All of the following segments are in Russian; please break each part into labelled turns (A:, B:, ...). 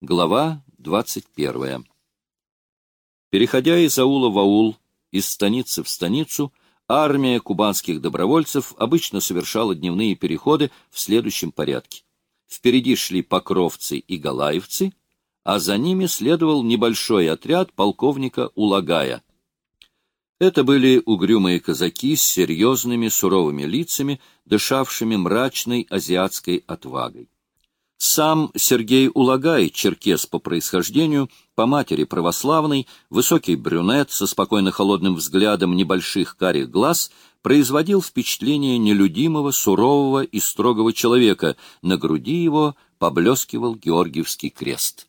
A: Глава 21. Переходя из аула в аул, из станицы в станицу, армия кубанских добровольцев обычно совершала дневные переходы в следующем порядке. Впереди шли покровцы и галаевцы, а за ними следовал небольшой отряд полковника Улагая. Это были угрюмые казаки с серьезными суровыми лицами, дышавшими мрачной азиатской отвагой. Сам Сергей Улагай, черкес по происхождению, по матери православный, высокий брюнет со спокойно холодным взглядом небольших карих глаз, производил впечатление нелюдимого, сурового и строгого человека, на груди его поблескивал Георгиевский крест.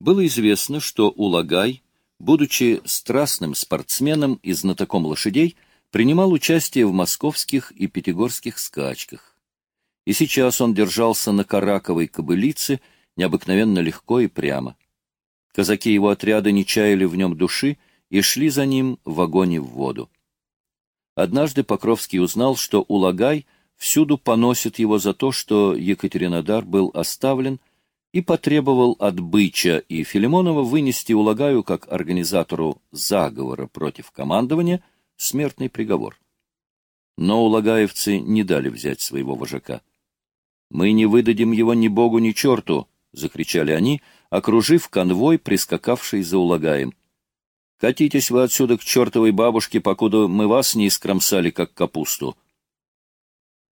A: Было известно, что Улагай, будучи страстным спортсменом и знатоком лошадей, принимал участие в московских и пятигорских скачках и сейчас он держался на караковой кобылице необыкновенно легко и прямо. Казаки его отряда не чаяли в нем души и шли за ним в огонь в воду. Однажды Покровский узнал, что Улагай всюду поносит его за то, что Екатеринодар был оставлен, и потребовал от Быча и Филимонова вынести Улагаю как организатору заговора против командования смертный приговор. Но улагаевцы не дали взять своего вожака. «Мы не выдадим его ни богу, ни черту!» — закричали они, окружив конвой, прискакавший за улагаем. «Катитесь вы отсюда к чертовой бабушке, покуда мы вас не искромсали, как капусту!»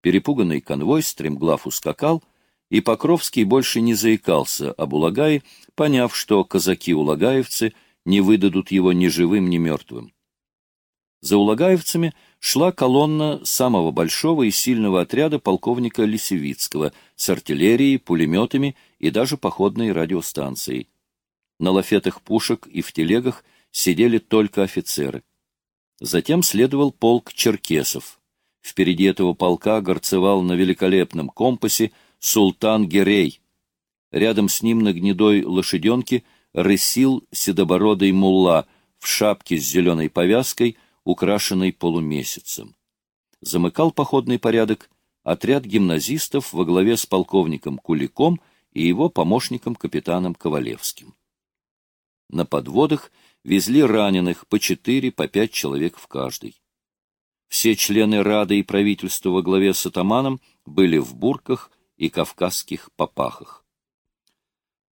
A: Перепуганный конвой стремглав ускакал, и Покровский больше не заикался об Улагае, поняв, что казаки-улагаевцы не выдадут его ни живым, ни мертвым. За улагаевцами — шла колонна самого большого и сильного отряда полковника Лисевицкого с артиллерией, пулеметами и даже походной радиостанцией. На лафетах пушек и в телегах сидели только офицеры. Затем следовал полк черкесов. Впереди этого полка горцевал на великолепном компасе султан Герей. Рядом с ним на гнедой лошаденке рысил седобородый мулла в шапке с зеленой повязкой — украшенный полумесяцем. Замыкал походный порядок отряд гимназистов во главе с полковником Куликом и его помощником капитаном Ковалевским. На подводах везли раненых по четыре, по пять человек в каждой. Все члены Рады и правительства во главе с атаманом были в бурках и кавказских попахах.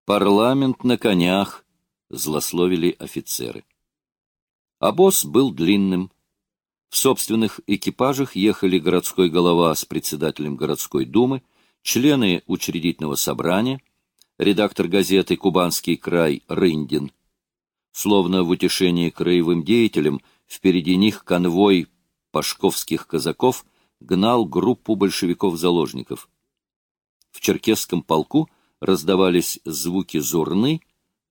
A: «Парламент на конях», — злословили офицеры. Обоз был длинным. В собственных экипажах ехали городской голова с председателем городской думы, члены учредительного собрания, редактор газеты «Кубанский край» Рындин. Словно в утешении краевым деятелям, впереди них конвой пашковских казаков гнал группу большевиков-заложников. В черкесском полку раздавались звуки зурны,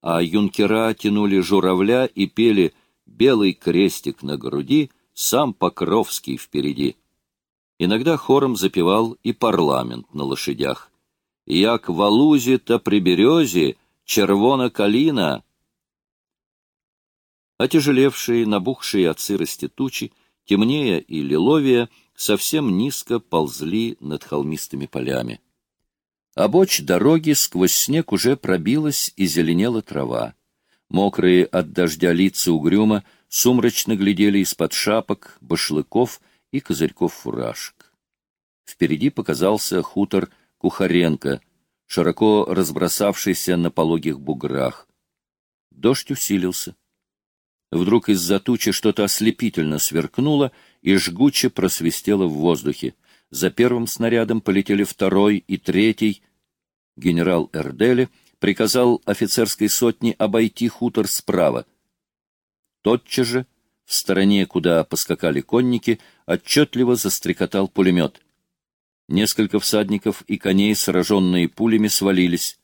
A: а юнкера тянули журавля и пели — белый крестик на груди, сам Покровский впереди. Иногда хором запевал и парламент на лошадях. «Як в алузе-то при березе, червона калина!» Отяжелевшие, набухшие от сырости тучи, темнее и лиловее, совсем низко ползли над холмистыми полями. Обочь дороги сквозь снег уже пробилась и зеленела трава. Мокрые от дождя лица угрюмо сумрачно глядели из-под шапок, башлыков и козырьков фуражек. Впереди показался хутор Кухаренко, широко разбросавшийся на пологих буграх. Дождь усилился. Вдруг из-за тучи что-то ослепительно сверкнуло и жгуче просвистело в воздухе. За первым снарядом полетели второй и третий. Генерал Эрдели — приказал офицерской сотне обойти хутор справа. Тотчас же, в стороне, куда поскакали конники, отчетливо застрекотал пулемет. Несколько всадников и коней, сраженные пулями, свалились.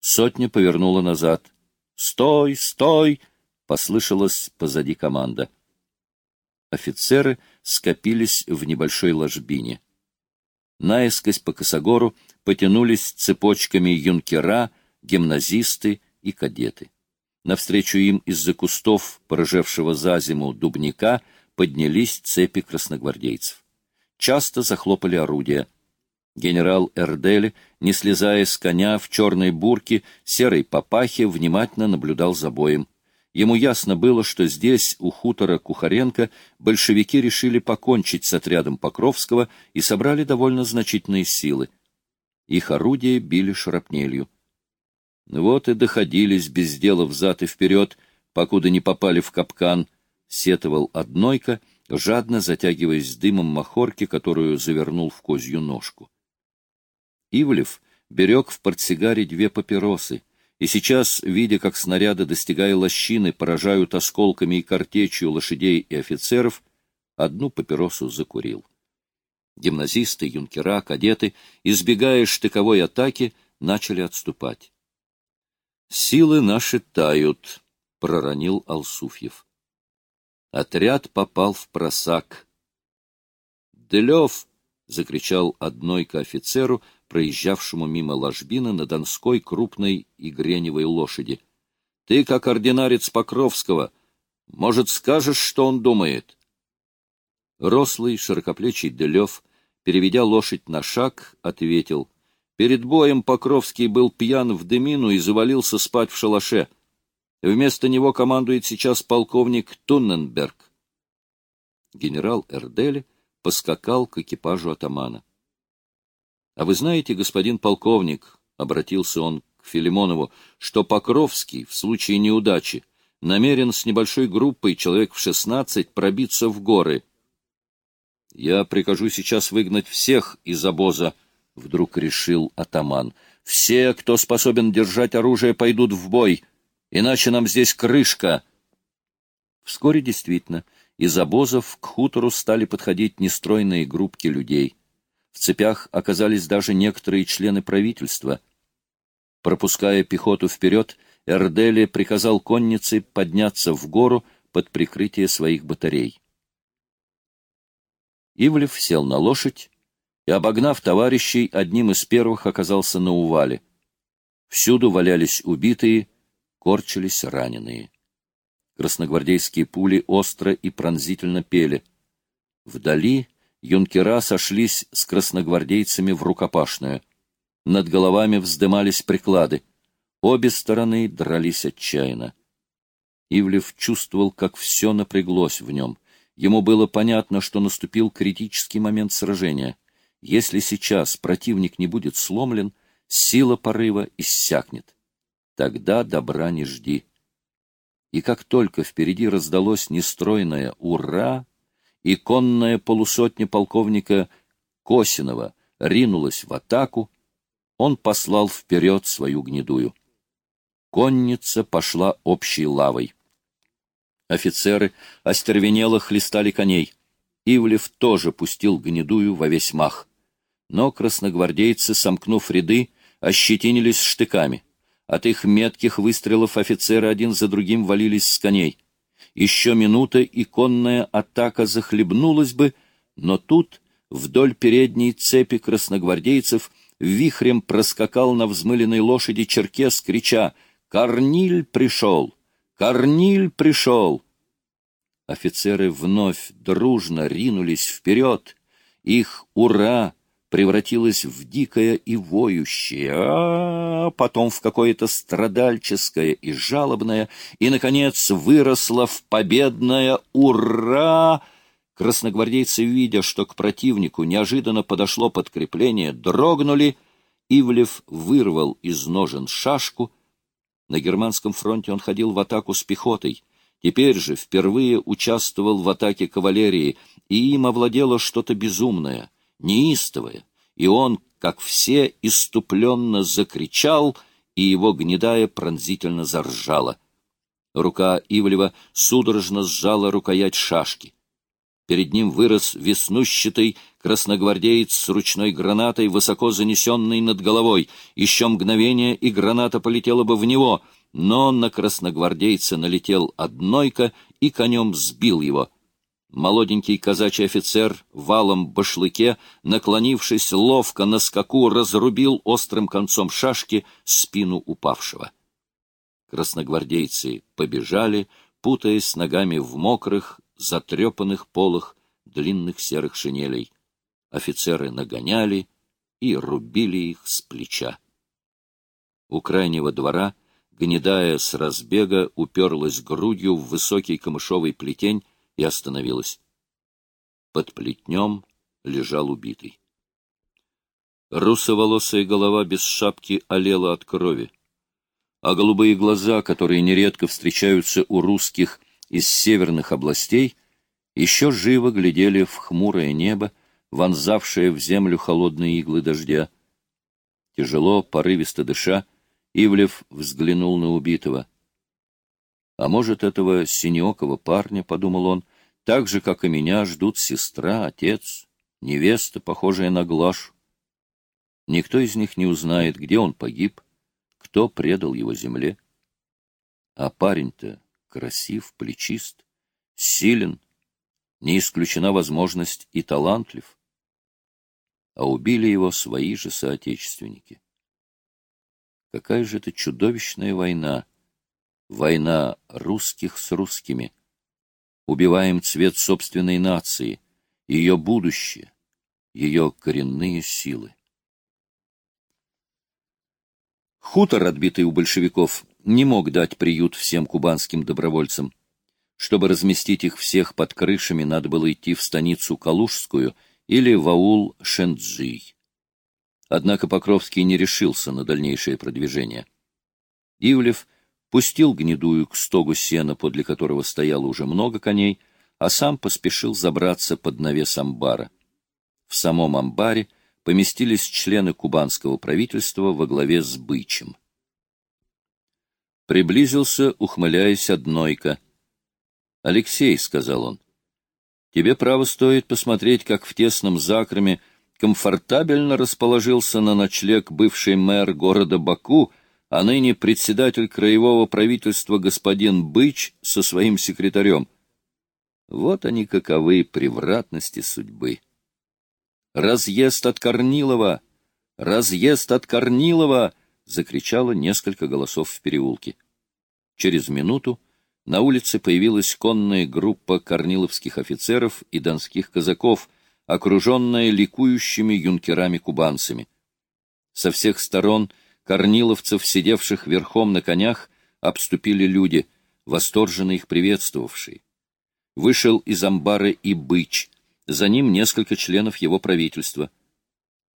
A: Сотня повернула назад. «Стой! Стой!» — послышалась позади команда. Офицеры скопились в небольшой ложбине. Наискось по косогору потянулись цепочками юнкера — гимназисты и кадеты. Навстречу им из-за кустов, порыжевшего за зиму дубника, поднялись цепи красногвардейцев. Часто захлопали орудия. Генерал Эрдели, не слезая с коня в черной бурке, серой папахе, внимательно наблюдал за боем. Ему ясно было, что здесь, у хутора Кухаренко, большевики решили покончить с отрядом Покровского и собрали довольно значительные силы. Их орудия били шрапнелью. Вот и доходились без дела взад и вперед, покуда не попали в капкан, сетовал однойка, жадно затягиваясь дымом махорки, которую завернул в козью ножку. Ивлев берег в портсигаре две папиросы, и сейчас, видя, как снаряды, достигая лощины, поражают осколками и картечью лошадей и офицеров, одну папиросу закурил. Гимназисты, юнкера, кадеты, избегая штыковой атаки, начали отступать. «Силы наши тают», — проронил Алсуфьев. Отряд попал в просак. «Делев!» — закричал однойка офицеру, проезжавшему мимо ложбины на Донской крупной и греневой лошади. — Ты, как ординарец Покровского, может, скажешь, что он думает? Рослый, широкоплечий Делев, переведя лошадь на шаг, ответил. Перед боем Покровский был пьян в дымину и завалился спать в шалаше. Вместо него командует сейчас полковник Тунненберг. Генерал Эрдели поскакал к экипажу атамана. — А вы знаете, господин полковник, — обратился он к Филимонову, — что Покровский в случае неудачи намерен с небольшой группой, человек в шестнадцать, пробиться в горы. — Я прикажу сейчас выгнать всех из обоза, — вдруг решил атаман. — Все, кто способен держать оружие, пойдут в бой, иначе нам здесь крышка. Вскоре действительно из обозов к хутору стали подходить нестройные группки людей — в цепях оказались даже некоторые члены правительства. Пропуская пехоту вперед, Эрдели приказал коннице подняться в гору под прикрытие своих батарей. Ивлев сел на лошадь и, обогнав товарищей, одним из первых оказался на увале. Всюду валялись убитые, корчились раненые. Красногвардейские пули остро и пронзительно пели. Вдали юнкера сошлись с красногвардейцами в рукопашную. Над головами вздымались приклады. Обе стороны дрались отчаянно. Ивлев чувствовал, как все напряглось в нем. Ему было понятно, что наступил критический момент сражения. Если сейчас противник не будет сломлен, сила порыва иссякнет. Тогда добра не жди. И как только впереди раздалось нестройное «Ура!», и конная полусотня полковника Косинова ринулась в атаку, он послал вперед свою гнедую. Конница пошла общей лавой. Офицеры остервенело хлестали коней. Ивлев тоже пустил гнедую во весь мах. Но красногвардейцы, сомкнув ряды, ощетинились штыками. От их метких выстрелов офицеры один за другим валились с коней. Еще минута, и конная атака захлебнулась бы, но тут вдоль передней цепи красногвардейцев вихрем проскакал на взмыленной лошади черкес, крича «Корниль пришел! Корниль пришел!» Офицеры вновь дружно ринулись вперед. Их «Ура!» Превратилось в дикое и воющее, а, потом в какое-то страдальческое и жалобное, и, наконец, выросло в победное «Ура!». Красногвардейцы, видя, что к противнику неожиданно подошло подкрепление, дрогнули, Ивлев вырвал из ножен шашку. На германском фронте он ходил в атаку с пехотой. Теперь же впервые участвовал в атаке кавалерии, и им овладело что-то безумное — неистовое, и он, как все, иступленно закричал, и его гнедая пронзительно заржала. Рука Ивлева судорожно сжала рукоять шашки. Перед ним вырос веснущатый красногвардеец с ручной гранатой, высоко занесенной над головой. Еще мгновение, и граната полетела бы в него, но на красногвардейца налетел однойка и конем сбил его — Молоденький казачий офицер валом башлыке, наклонившись ловко на скаку, разрубил острым концом шашки спину упавшего. Красногвардейцы побежали, путаясь ногами в мокрых, затрепанных полах длинных серых шинелей. Офицеры нагоняли, и рубили их с плеча. У крайнего двора гнедая с разбега уперлась грудью в высокий камышовый плетень и остановилась. Под плетнем лежал убитый. Русоволосая голова без шапки олела от крови, а голубые глаза, которые нередко встречаются у русских из северных областей, еще живо глядели в хмурое небо, вонзавшее в землю холодные иглы дождя. Тяжело, порывисто дыша, Ивлев взглянул на убитого. А может, этого синеокого парня, — подумал он, — так же, как и меня, ждут сестра, отец, невеста, похожая на Глашу. Никто из них не узнает, где он погиб, кто предал его земле. А парень-то красив, плечист, силен, не исключена возможность и талантлив. А убили его свои же соотечественники. Какая же это чудовищная война! Война русских с русскими. Убиваем цвет собственной нации, ее будущее, ее коренные силы. Хутор, отбитый у большевиков, не мог дать приют всем кубанским добровольцам. Чтобы разместить их всех под крышами, надо было идти в станицу Калужскую или в аул Шенджий. Однако Покровский не решился на дальнейшее продвижение. Ивлев пустил гнедую к стогу сена, подле которого стояло уже много коней, а сам поспешил забраться под навес амбара. В самом амбаре поместились члены кубанского правительства во главе с Бычем. Приблизился, ухмыляясь, однойка. — Алексей, — сказал он, — тебе право стоит посмотреть, как в тесном закроме комфортабельно расположился на ночлег бывший мэр города Баку, а ныне председатель краевого правительства господин Быч со своим секретарем. Вот они каковы превратности судьбы. «Разъезд от Корнилова! Разъезд от Корнилова!» — закричало несколько голосов в переулке. Через минуту на улице появилась конная группа корниловских офицеров и донских казаков — окруженная ликующими юнкерами-кубанцами. Со всех сторон корниловцев, сидевших верхом на конях, обступили люди, восторженно их приветствовавшие. Вышел из амбара и быч, за ним несколько членов его правительства.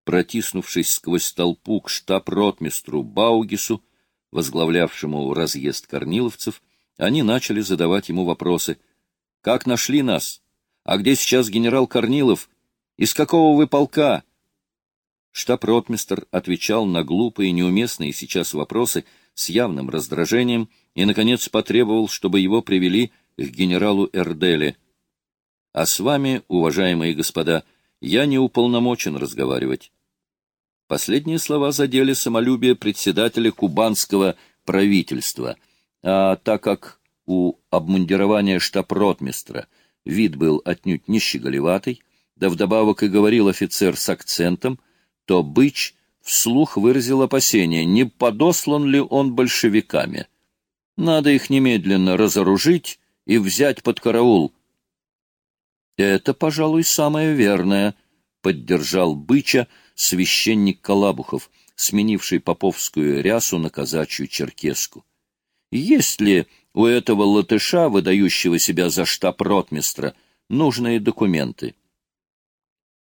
A: Протиснувшись сквозь толпу к штаб-ротмистру Баугису, возглавлявшему разъезд корниловцев, они начали задавать ему вопросы. «Как нашли нас? А где сейчас генерал Корнилов? Из какого вы полка? Штаб-ротмистр отвечал на глупые, неуместные сейчас вопросы с явным раздражением и, наконец, потребовал, чтобы его привели к генералу Эрделе. А с вами, уважаемые господа, я не уполномочен разговаривать. Последние слова задели самолюбие председателя кубанского правительства, а так как у обмундирования штаб-ротмистра вид был отнюдь не щеголеватый, да вдобавок и говорил офицер с акцентом, то Быч вслух выразил опасение, не подослан ли он большевиками. Надо их немедленно разоружить и взять под караул. «Это, пожалуй, самое верное», — поддержал Быча священник Калабухов, сменивший поповскую рясу на казачью черкеску. «Есть ли у этого латыша, выдающего себя за штаб-ротмистра, нужные документы?»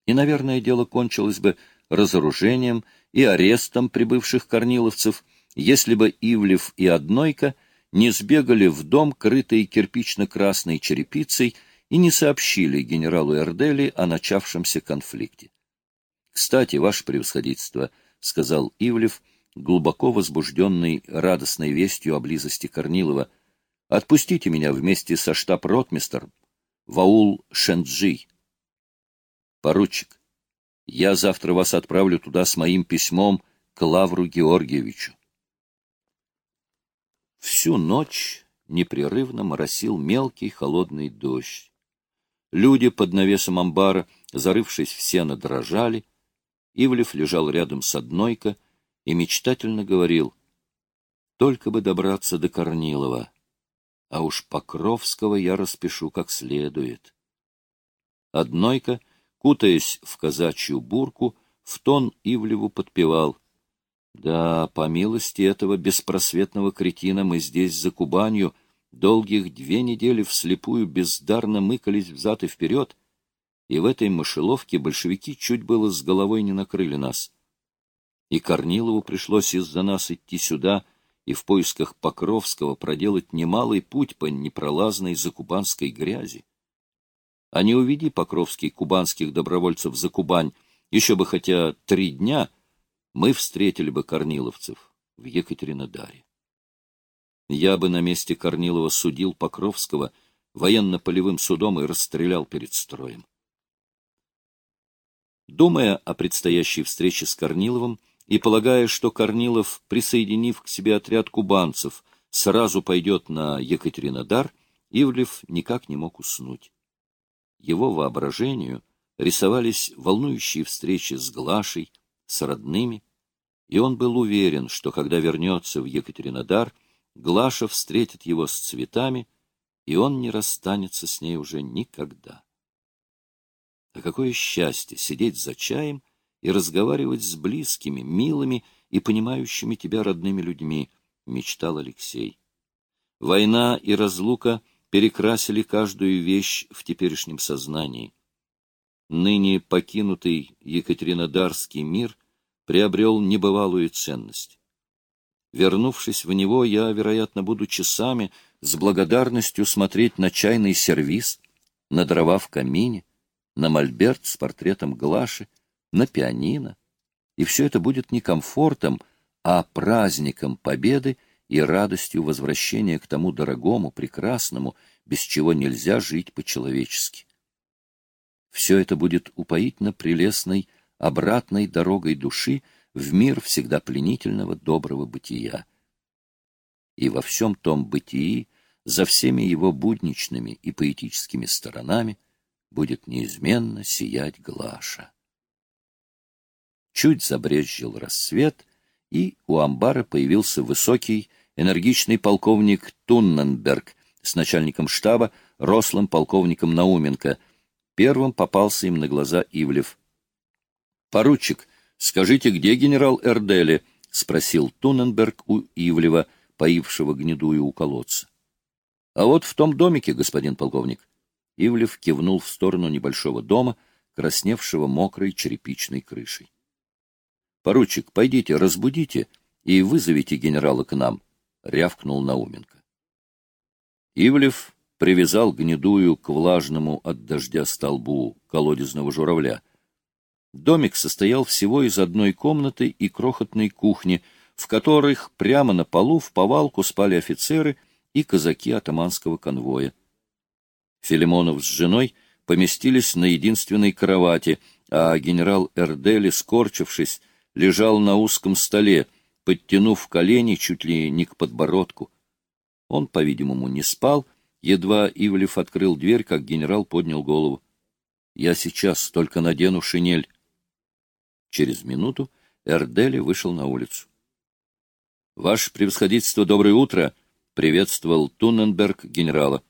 A: и, наверное, дело кончилось бы разоружением и арестом прибывших корниловцев, если бы Ивлев и Однойка не сбегали в дом, крытый кирпично-красной черепицей, и не сообщили генералу Эрдели о начавшемся конфликте. «Кстати, ваше превосходительство», — сказал Ивлев, глубоко возбужденный радостной вестью о близости Корнилова, — «отпустите меня вместе со штаб-ротмистером в аул Шенджи. Поручик, я завтра вас отправлю туда с моим письмом к Лавру Георгиевичу. Всю ночь непрерывно моросил мелкий холодный дождь. Люди под навесом амбара, зарывшись в сено, дрожали. Ивлев лежал рядом с однойко и мечтательно говорил, «Только бы добраться до Корнилова, а уж Покровского я распишу как следует». Однойка — кутаясь в казачью бурку, в тон Ивлеву подпевал. Да, по милости этого беспросветного кретина мы здесь за Кубанью долгих две недели вслепую бездарно мыкались взад и вперед, и в этой мышеловке большевики чуть было с головой не накрыли нас. И Корнилову пришлось из-за нас идти сюда и в поисках Покровского проделать немалый путь по непролазной закубанской грязи. А не уведи Покровский кубанских добровольцев за Кубань, еще бы хотя три дня, мы встретили бы корниловцев в Екатеринодаре. Я бы на месте Корнилова судил Покровского военно-полевым судом и расстрелял перед строем. Думая о предстоящей встрече с Корниловым и полагая, что Корнилов, присоединив к себе отряд кубанцев, сразу пойдет на Екатеринодар, Ивлев никак не мог уснуть. Его воображению рисовались волнующие встречи с Глашей, с родными, и он был уверен, что когда вернется в Екатеринодар, Глаша встретит его с цветами, и он не расстанется с ней уже никогда. А какое счастье сидеть за чаем и разговаривать с близкими, милыми и понимающими тебя родными людьми, мечтал Алексей. Война и разлука перекрасили каждую вещь в теперешнем сознании. Ныне покинутый Екатеринодарский мир приобрел небывалую ценность. Вернувшись в него, я, вероятно, буду часами с благодарностью смотреть на чайный сервиз, на дрова в камине, на мольберт с портретом Глаши, на пианино. И все это будет не комфортом, а праздником победы и радостью возвращения к тому дорогому, прекрасному, без чего нельзя жить по-человечески. Все это будет упоительно прелестной обратной дорогой души в мир всегда пленительного доброго бытия. И во всем том бытии, за всеми его будничными и поэтическими сторонами, будет неизменно сиять Глаша. Чуть забрезжил рассвет, и у амбара появился высокий, энергичный полковник Тунненберг с начальником штаба, рослым полковником Науменко. Первым попался им на глаза Ивлев. — Поручик, скажите, где генерал Эрдели? — спросил Тунненберг у Ивлева, поившего гнедую у колодца. — А вот в том домике, господин полковник. Ивлев кивнул в сторону небольшого дома, красневшего мокрой черепичной крышей. — Поручик, пойдите, разбудите и вызовите генерала к нам, — рявкнул Науменко. Ивлев привязал гнедую к влажному от дождя столбу колодезного журавля. Домик состоял всего из одной комнаты и крохотной кухни, в которых прямо на полу в повалку спали офицеры и казаки атаманского конвоя. Филимонов с женой поместились на единственной кровати, а генерал Эрдели, скорчившись, лежал на узком столе, подтянув колени чуть ли не к подбородку. Он, по-видимому, не спал, едва Ивлев открыл дверь, как генерал поднял голову. — Я сейчас только надену шинель. Через минуту Эрдели вышел на улицу. — Ваше превосходительство, доброе утро! — приветствовал Тунненберг генерала.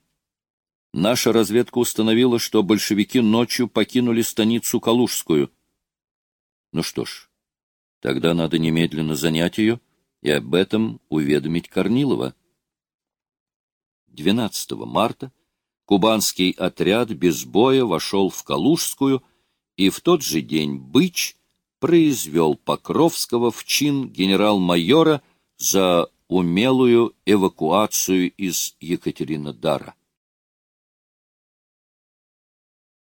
A: — Наша разведка установила, что большевики ночью покинули станицу Калужскую. Ну что ж, тогда надо немедленно занять ее и об этом уведомить Корнилова. 12 марта кубанский отряд без боя вошел в Калужскую, и в тот же день Быч произвел Покровского в чин генерал-майора за умелую эвакуацию из Екатеринодара.